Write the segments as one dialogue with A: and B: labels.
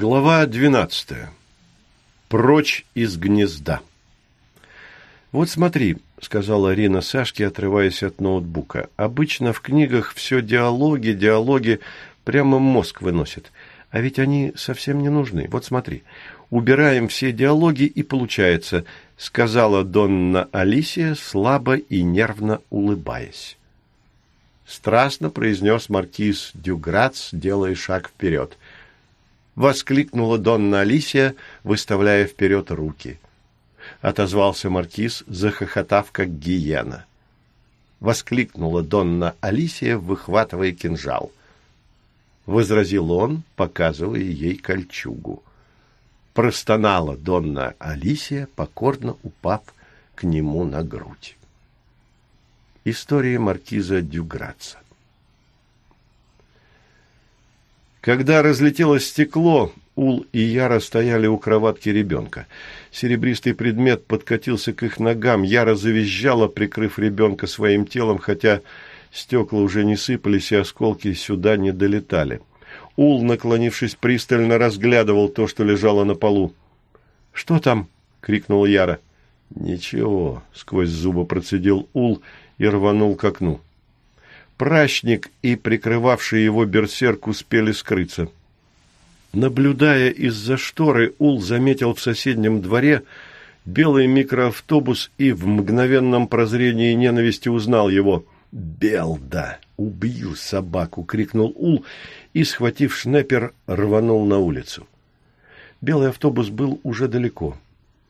A: Глава двенадцатая. Прочь из гнезда. «Вот смотри», — сказала Рина Сашке, отрываясь от ноутбука. «Обычно в книгах все диалоги, диалоги, прямо мозг выносят. А ведь они совсем не нужны. Вот смотри, убираем все диалоги, и получается, сказала Донна Алисия, слабо и нервно улыбаясь. Страстно произнес маркиз Дюграц, делая шаг вперед. Воскликнула Донна Алисия, выставляя вперед руки. Отозвался маркиз, захохотав, как гиена. Воскликнула Донна Алисия, выхватывая кинжал возразил он, показывая ей кольчугу. Простонала Донна Алисия, покорно упав к нему на грудь. История маркиза Дюграца Когда разлетелось стекло, Ул и Яра стояли у кроватки ребенка. Серебристый предмет подкатился к их ногам. Яра завизжала, прикрыв ребенка своим телом, хотя Стекла уже не сыпались, и осколки сюда не долетали. Ул, наклонившись пристально, разглядывал то, что лежало на полу. «Что там?» — крикнул Яра. «Ничего», — сквозь зубы процедил Ул и рванул к окну. Прачник и прикрывавший его берсерк успели скрыться. Наблюдая из-за шторы, Ул заметил в соседнем дворе белый микроавтобус и в мгновенном прозрении ненависти узнал его — «Белда! Убью собаку!» — крикнул Ул и, схватив шнеппер, рванул на улицу. Белый автобус был уже далеко.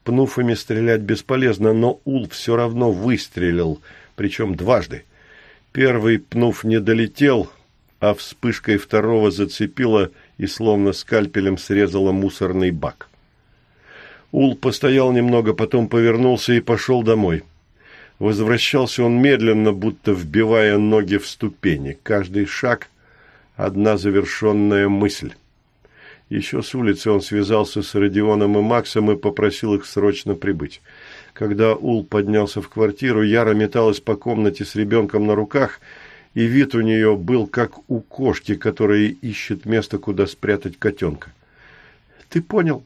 A: Пнуфами стрелять бесполезно, но Ул все равно выстрелил, причем дважды. Первый пнув не долетел, а вспышкой второго зацепило и словно скальпелем срезало мусорный бак. Ул постоял немного, потом повернулся и пошел домой. Возвращался он медленно, будто вбивая ноги в ступени. Каждый шаг – одна завершенная мысль. Еще с улицы он связался с Родионом и Максом и попросил их срочно прибыть. Когда Ул поднялся в квартиру, Яра металась по комнате с ребенком на руках, и вид у нее был как у кошки, которая ищет место, куда спрятать котенка. «Ты понял?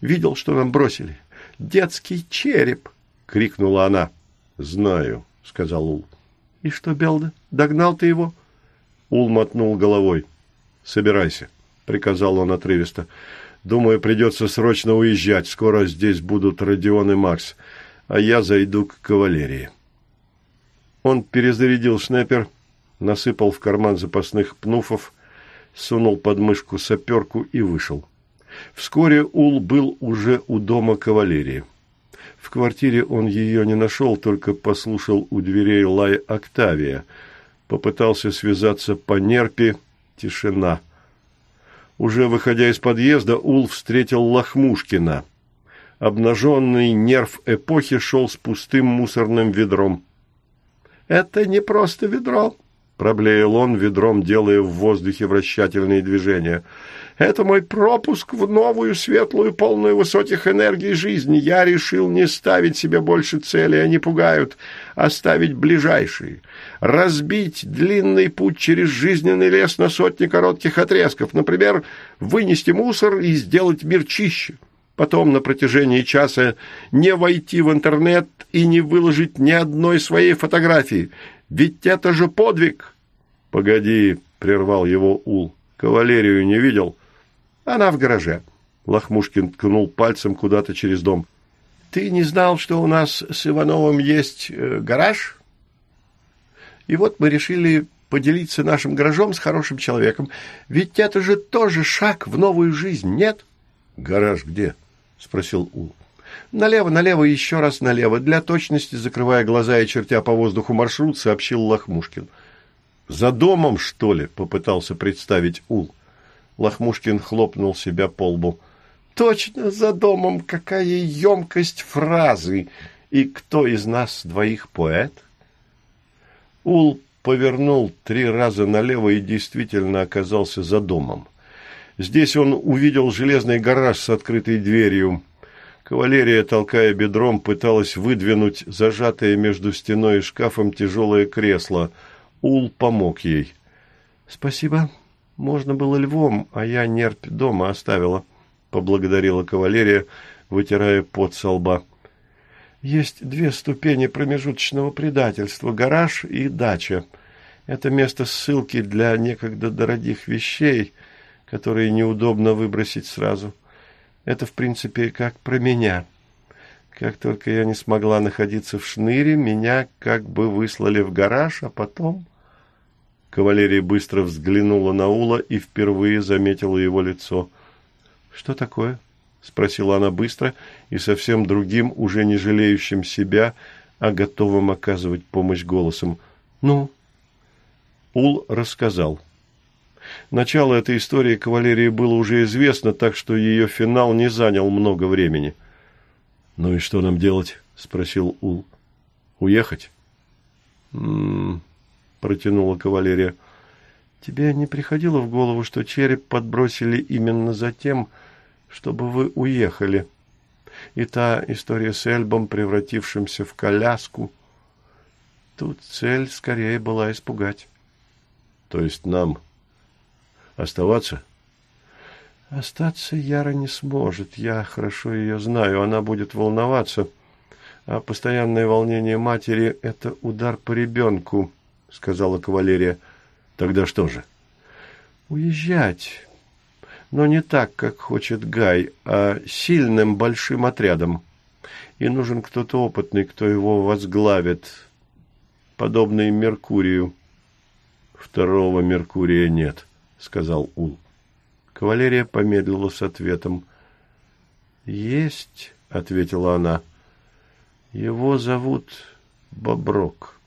A: Видел, что нам бросили? Детский череп!» — крикнула она. «Знаю», — сказал Ул. «И что, Белда, догнал ты его?» Ул мотнул головой. «Собирайся», — приказал он отрывисто. «Думаю, придется срочно уезжать. Скоро здесь будут Родион и Макс, а я зайду к кавалерии». Он перезарядил шнеппер, насыпал в карман запасных пнуфов, сунул под мышку саперку и вышел. Вскоре Ул был уже у дома кавалерии. В квартире он ее не нашел, только послушал у дверей лай Октавия. Попытался связаться по нерпе. Тишина. Уже выходя из подъезда, Ул встретил Лохмушкина. Обнаженный нерв эпохи шел с пустым мусорным ведром. «Это не просто ведро», — проблеял он ведром, делая в воздухе вращательные движения. Это мой пропуск в новую, светлую, полную высоких энергий жизни. Я решил не ставить себе больше цели, они пугают, а ставить ближайшие. Разбить длинный путь через жизненный лес на сотни коротких отрезков. Например, вынести мусор и сделать мир чище. Потом на протяжении часа не войти в интернет и не выложить ни одной своей фотографии. Ведь это же подвиг. «Погоди», — прервал его Ул, — «кавалерию не видел?» Она в гараже. Лохмушкин ткнул пальцем куда-то через дом. Ты не знал, что у нас с Ивановым есть э, гараж? И вот мы решили поделиться нашим гаражом с хорошим человеком. Ведь это же тоже шаг в новую жизнь, нет? Гараж где? Спросил Ул. Налево, налево, еще раз налево. Для точности, закрывая глаза и чертя по воздуху маршрут, сообщил Лохмушкин. За домом, что ли? попытался представить Ул. Лохмушкин хлопнул себя по лбу. «Точно за домом какая емкость фразы! И кто из нас двоих поэт?» Ул повернул три раза налево и действительно оказался за домом. Здесь он увидел железный гараж с открытой дверью. Кавалерия, толкая бедром, пыталась выдвинуть зажатое между стеной и шкафом тяжелое кресло. Ул помог ей. «Спасибо», можно было львом, а я нерпь дома оставила. поблагодарила кавалерия, вытирая пот со лба. Есть две ступени промежуточного предательства – гараж и дача. Это место ссылки для некогда дорогих вещей, которые неудобно выбросить сразу. Это, в принципе, как про меня. Как только я не смогла находиться в шныре, меня как бы выслали в гараж, а потом... Кавалерия быстро взглянула на Ула и впервые заметила его лицо. «Что такое?» — спросила она быстро и совсем другим, уже не жалеющим себя, а готовым оказывать помощь голосом. «Ну?» Ул рассказал. Начало этой истории кавалерии было уже известно, так что ее финал не занял много времени. «Ну и что нам делать?» — спросил Ул. «Уехать?» «М-м-м», протянула кавалерия. «Тебе не приходило в голову, что череп подбросили именно за тем, чтобы вы уехали? И та история с Эльбом, превратившимся в коляску, тут цель скорее была испугать». «То есть нам оставаться?» Остаться Яра не сможет. Я хорошо ее знаю. Она будет волноваться. А постоянное волнение матери – это удар по ребенку, сказала кавалерия. Тогда что же? Уезжать. Но не так, как хочет Гай, а сильным большим отрядом. И нужен кто-то опытный, кто его возглавит, подобный Меркурию. Второго Меркурия нет, сказал Ул. Кавалерия помедлила с ответом. «Есть», — ответила она. «Его зовут Боброк.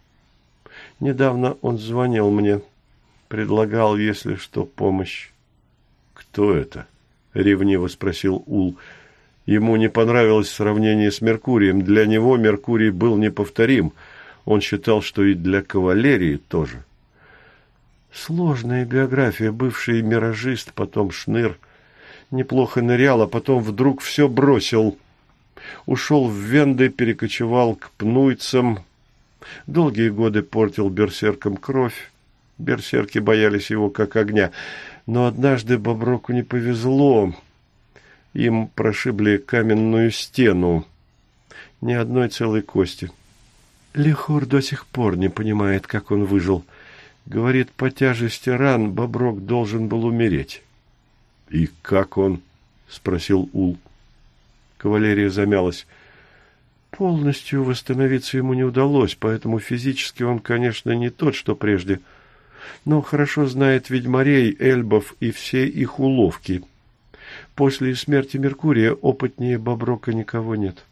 A: Недавно он звонил мне, предлагал, если что, помощь». «Кто это?» — ревниво спросил Ул. Ему не понравилось сравнение с Меркурием. Для него Меркурий был неповторим. Он считал, что и для кавалерии тоже. Сложная биография, бывший миражист, потом шныр. Неплохо нырял, а потом вдруг все бросил. Ушел в Венды, перекочевал к пнуйцам. Долгие годы портил берсеркам кровь. Берсерки боялись его как огня. Но однажды Боброку не повезло. Им прошибли каменную стену. Ни одной целой кости. Лихор до сих пор не понимает, как он выжил. — Говорит, по тяжести ран Боброк должен был умереть. — И как он? — спросил Ул. Кавалерия замялась. Полностью восстановиться ему не удалось, поэтому физически он, конечно, не тот, что прежде, но хорошо знает ведьмарей, эльбов и все их уловки. После смерти Меркурия опытнее Боброка никого нет.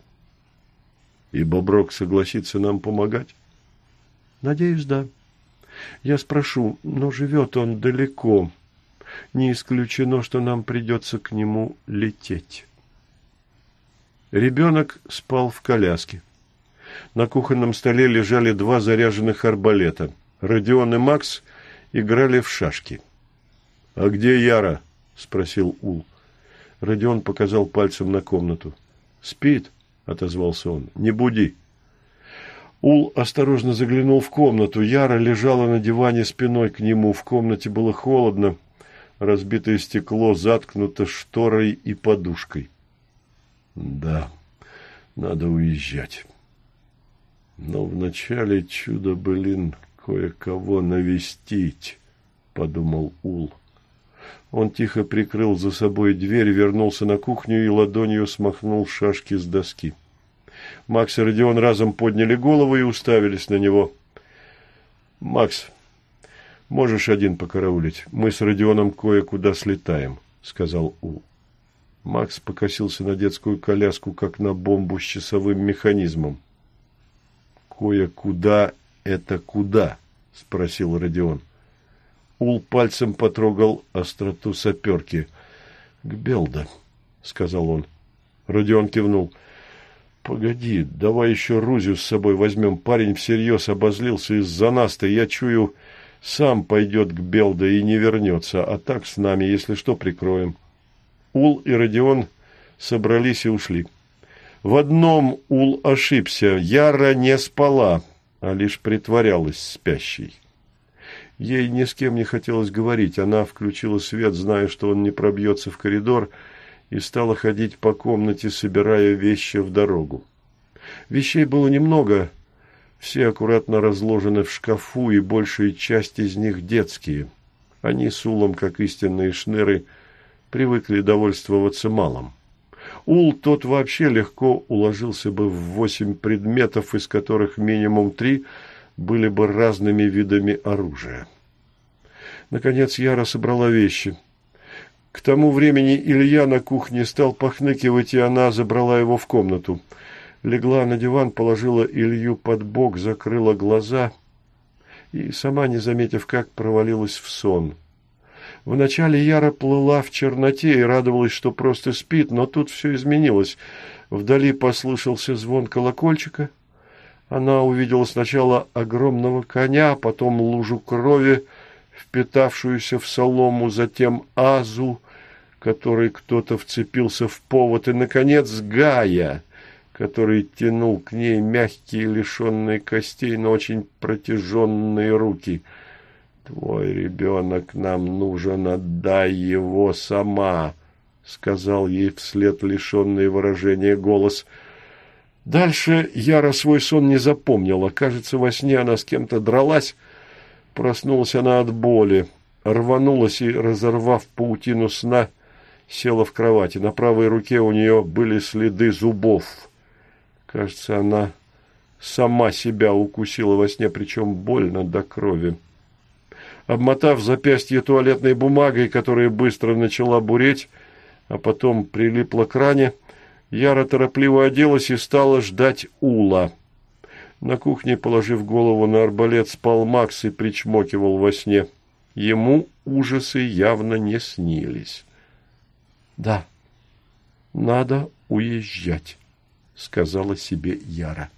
A: — И Боброк согласится нам помогать? — Надеюсь, да. — я спрошу, но живет он далеко. Не исключено, что нам придется к нему лететь. Ребенок спал в коляске. На кухонном столе лежали два заряженных арбалета. Родион и Макс играли в шашки. — А где Яра? — спросил Ул. Родион показал пальцем на комнату. — Спит, — отозвался он. — Не буди. — Ул осторожно заглянул в комнату. Яра лежала на диване спиной к нему. В комнате было холодно. Разбитое стекло заткнуто шторой и подушкой. Да, надо уезжать. Но вначале чудо, блин, кое-кого навестить, подумал Ул. Он тихо прикрыл за собой дверь, вернулся на кухню и ладонью смахнул шашки с доски. Макс и Родион разом подняли голову и уставились на него. «Макс, можешь один покараулить? Мы с Родионом кое-куда слетаем», — сказал У. Макс покосился на детскую коляску, как на бомбу с часовым механизмом. «Кое-куда — это куда?» — спросил Родион. Ул пальцем потрогал остроту саперки. «К Белда», — сказал он. Родион кивнул. Погоди, давай еще Рузю с собой возьмем. Парень всерьез обозлился из-за нас-то. Я чую, сам пойдет к Белда и не вернется. А так с нами, если что, прикроем. Ул и Родион собрались и ушли. В одном Ул ошибся. Яра не спала, а лишь притворялась спящей. Ей ни с кем не хотелось говорить. Она включила свет, зная, что он не пробьется в коридор, и стала ходить по комнате, собирая вещи в дорогу. Вещей было немного, все аккуратно разложены в шкафу, и большая часть из них детские. Они с Улом, как истинные шныры, привыкли довольствоваться малым. Ул тот вообще легко уложился бы в восемь предметов, из которых минимум три были бы разными видами оружия. Наконец Яра собрала вещи. К тому времени Илья на кухне стал похныкивать, и она забрала его в комнату. Легла на диван, положила Илью под бок, закрыла глаза и, сама не заметив как, провалилась в сон. Вначале Яра плыла в черноте и радовалась, что просто спит, но тут все изменилось. Вдали послышался звон колокольчика. Она увидела сначала огромного коня, а потом лужу крови, впитавшуюся в солому, затем азу, который кто-то вцепился в повод, и, наконец, Гая, который тянул к ней мягкие, лишенные костей, но очень протяженные руки — «Твой ребенок нам нужен, отдай его сама», — сказал ей вслед лишенный выражения голос. Дальше Яра свой сон не запомнила. Кажется, во сне она с кем-то дралась. Проснулась она от боли, рванулась и, разорвав паутину сна, села в кровати. На правой руке у нее были следы зубов. Кажется, она сама себя укусила во сне, причем больно до крови. Обмотав запястье туалетной бумагой, которая быстро начала буреть, а потом прилипла к ране, Яра торопливо оделась и стала ждать Ула. На кухне, положив голову на арбалет, спал Макс и причмокивал во сне. Ему ужасы явно не снились. «Да, надо уезжать», — сказала себе Яра.